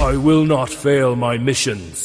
I will not fail my missions.